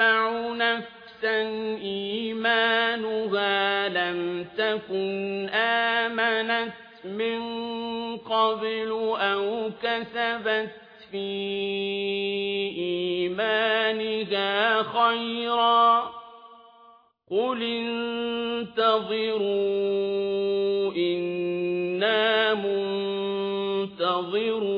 نفسا إيمانها لم تكن آمنت من قبل أو كسبت في إيمانها خيرا قل انتظروا إنا منتظرون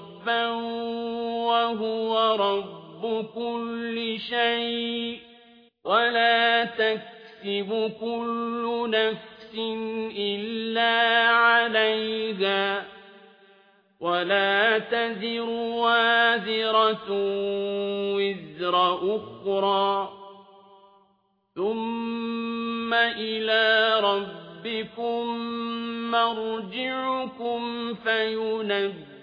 ربا وهو رب كل شيء ولا تكسب كل نفس إلا عليها ولا تزر وازرة وزر أخرى ثم إلى ربكم مرجعكم